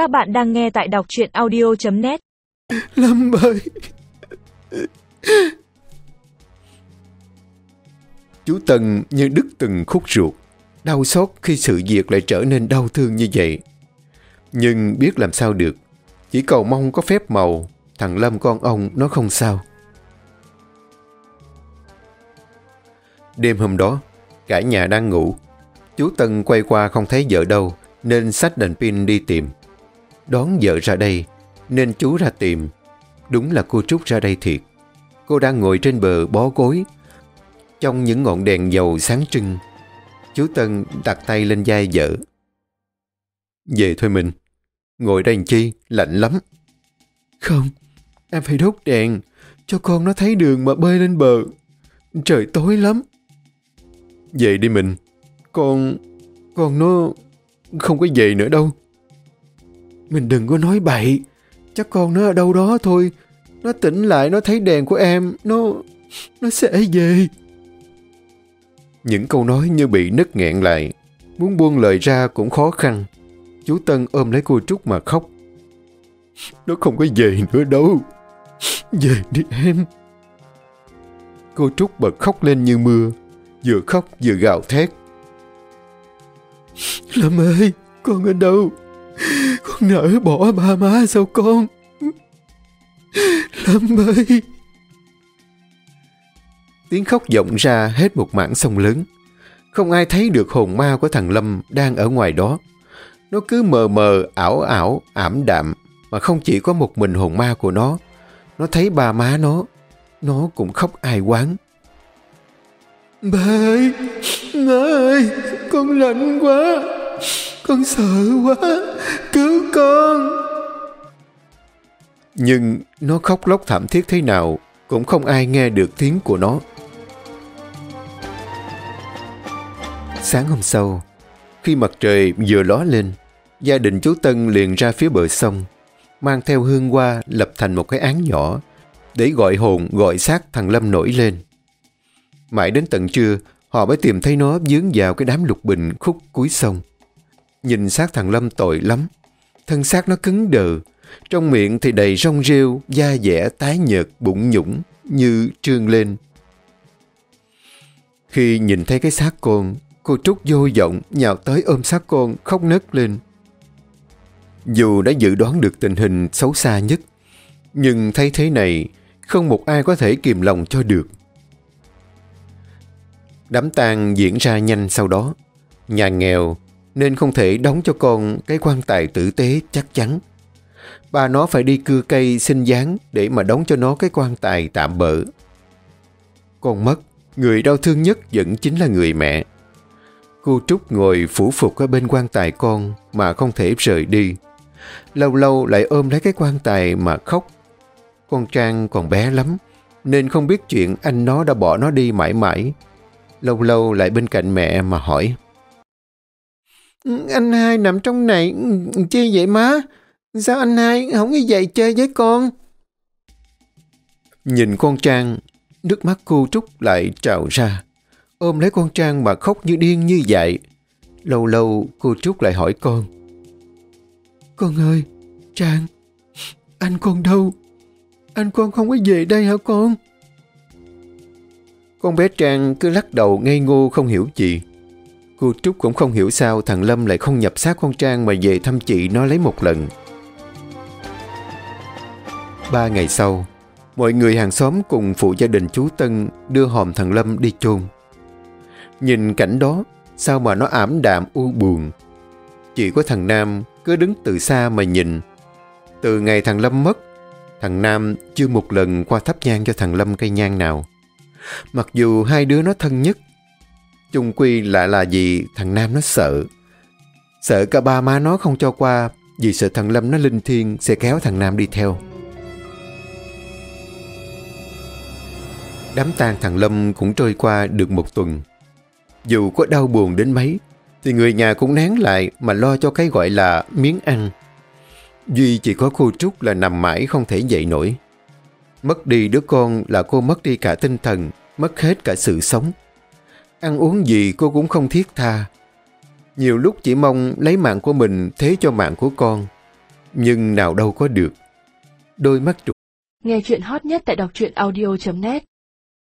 Các bạn đang nghe tại đọc truyện audio.net Lâm ơi Chú Tân như đứt từng khúc ruột Đau xót khi sự việc lại trở nên đau thương như vậy. Nhưng biết làm sao được Chỉ cầu mong có phép màu Thằng Lâm con ông nó không sao. Đêm hôm đó Cả nhà đang ngủ. Chú Tân quay qua không thấy vợ đâu Nên xách đèn pin đi tìm Đón vợ ra đây Nên chú ra tìm. Đúng là cô Trúc ra đây thiệt. Cô đang ngồi trên bờ bó gối Trong những ngọn đèn dầu sáng trưng. Chú Tân đặt tay lên vai vợ. Về thôi mình. Ngồi đây làm chi? Lạnh lắm. Không Em phải đốt đèn Cho con nó thấy đường mà bơi lên bờ. Trời tối lắm. Về đi mình. Con Con nó Không có về nữa đâu Mình đừng có nói bậy. Chắc con nó ở đâu đó thôi. Nó tỉnh lại nó thấy đèn của em Nó Nó sẽ về. Những câu nói như bị nứt nghẹn lại Muốn buông lời ra cũng khó khăn. Chú Tân ôm lấy cô Trúc mà khóc. Nó không có về nữa đâu. Về đi em. Cô Trúc bật khóc lên như mưa Vừa khóc vừa gào thét. Lâm ơi Con ở đâu nỡ bỏ ba má sao con. Lâm ơi. Tiếng khóc vọng ra hết một mảng sông lớn. Không ai thấy được hồn ma của thằng Lâm đang ở ngoài đó. Nó cứ mờ mờ, ảo ảo, ảm đạm Mà không chỉ có một mình hồn ma của nó. Nó thấy ba má nó Nó cũng khóc ai quán. Ba ơi Má ơi Con lạnh quá con sợ quá, Cứu con. Nhưng nó khóc lóc thảm thiết thế nào Cũng không ai nghe được tiếng của nó. Sáng hôm sau, Khi mặt trời vừa ló lên, Gia đình chú Tân liền ra phía bờ sông, Mang theo hương hoa lập thành một cái án nhỏ Để gọi hồn, gọi xác thằng Lâm nổi lên. Mãi đến tận trưa, Họ mới tìm thấy nó dướng vào cái đám lục bình khúc cuối sông. Nhìn xác thằng Lâm tội lắm. Thân xác nó cứng đờ. Trong miệng thì đầy rong rêu, Da dẻ, tái nhợt, bụng nhũng, Như trương lên. Khi nhìn thấy cái xác con, Cô Trúc vô vọng, nhào tới ôm xác con, khóc nấc lên. Dù đã dự đoán được tình hình xấu xa nhất, Nhưng thấy thế này, Không một ai có thể kìm lòng cho được. Đám tang diễn ra nhanh sau đó. Nhà nghèo nên không thể đóng cho con cái quan tài tử tế chắc chắn. bà nó phải đi cưa cây xin dáng để mà đóng cho nó cái quan tài tạm bỡ. Con mất, người đau thương nhất vẫn chính là người mẹ. Cô Trúc ngồi phủ phục ở bên quan tài con mà không thể rời đi. Lâu lâu lại ôm lấy cái quan tài mà khóc. Con Trang còn bé lắm, nên không biết chuyện anh nó đã bỏ nó đi mãi mãi lâu lâu lại bên cạnh mẹ mà hỏi. Anh hai nằm trong này, chi vậy má? Sao anh hai không đi dậy chơi với con? Nhìn con Trang, nước mắt cô Trúc lại trào ra. Ôm lấy con Trang mà khóc như điên như vậy. Lâu lâu cô Trúc lại hỏi con. Con ơi, Trang, anh con đâu? Anh con không có về đây hả con? Con bé Trang cứ lắc đầu ngây ngô không hiểu gì. Cô Trúc cũng không hiểu sao thằng Lâm lại không nhập xác con Trang mà về thăm chị nó lấy một lần. Ba ngày sau, mọi người hàng xóm cùng phụ gia đình chú Tân đưa hòm thằng Lâm đi chôn. Nhìn cảnh đó, sao mà nó ảm đạm u buồn. Chỉ có thằng Nam cứ đứng từ xa mà nhìn. Từ ngày thằng Lâm mất, thằng Nam chưa một lần qua thắp nhang cho thằng Lâm cây nhang nào. Mặc dù hai đứa nó thân nhất, chung quy lại là gì thằng Nam nó sợ. Sợ cả ba má nó không cho qua vì sợ thằng Lâm nó linh thiêng sẽ kéo thằng Nam đi theo. Đám tang thằng Lâm cũng trôi qua được một tuần. Dù có đau buồn đến mấy, thì người nhà cũng nén lại mà lo cho cái gọi là miếng ăn. Duy chỉ có cô Trúc là nằm mãi không thể dậy nổi. Mất đi đứa con là cô mất đi cả tinh thần, mất hết cả sự sống. Ăn uống gì cô cũng không thiết tha. Nhiều lúc chỉ mong lấy mạng của mình thế cho mạng của con. Nhưng nào đâu có được. Đôi mắt trục Nghe chuyện hot nhất tại đọc truyện audio.net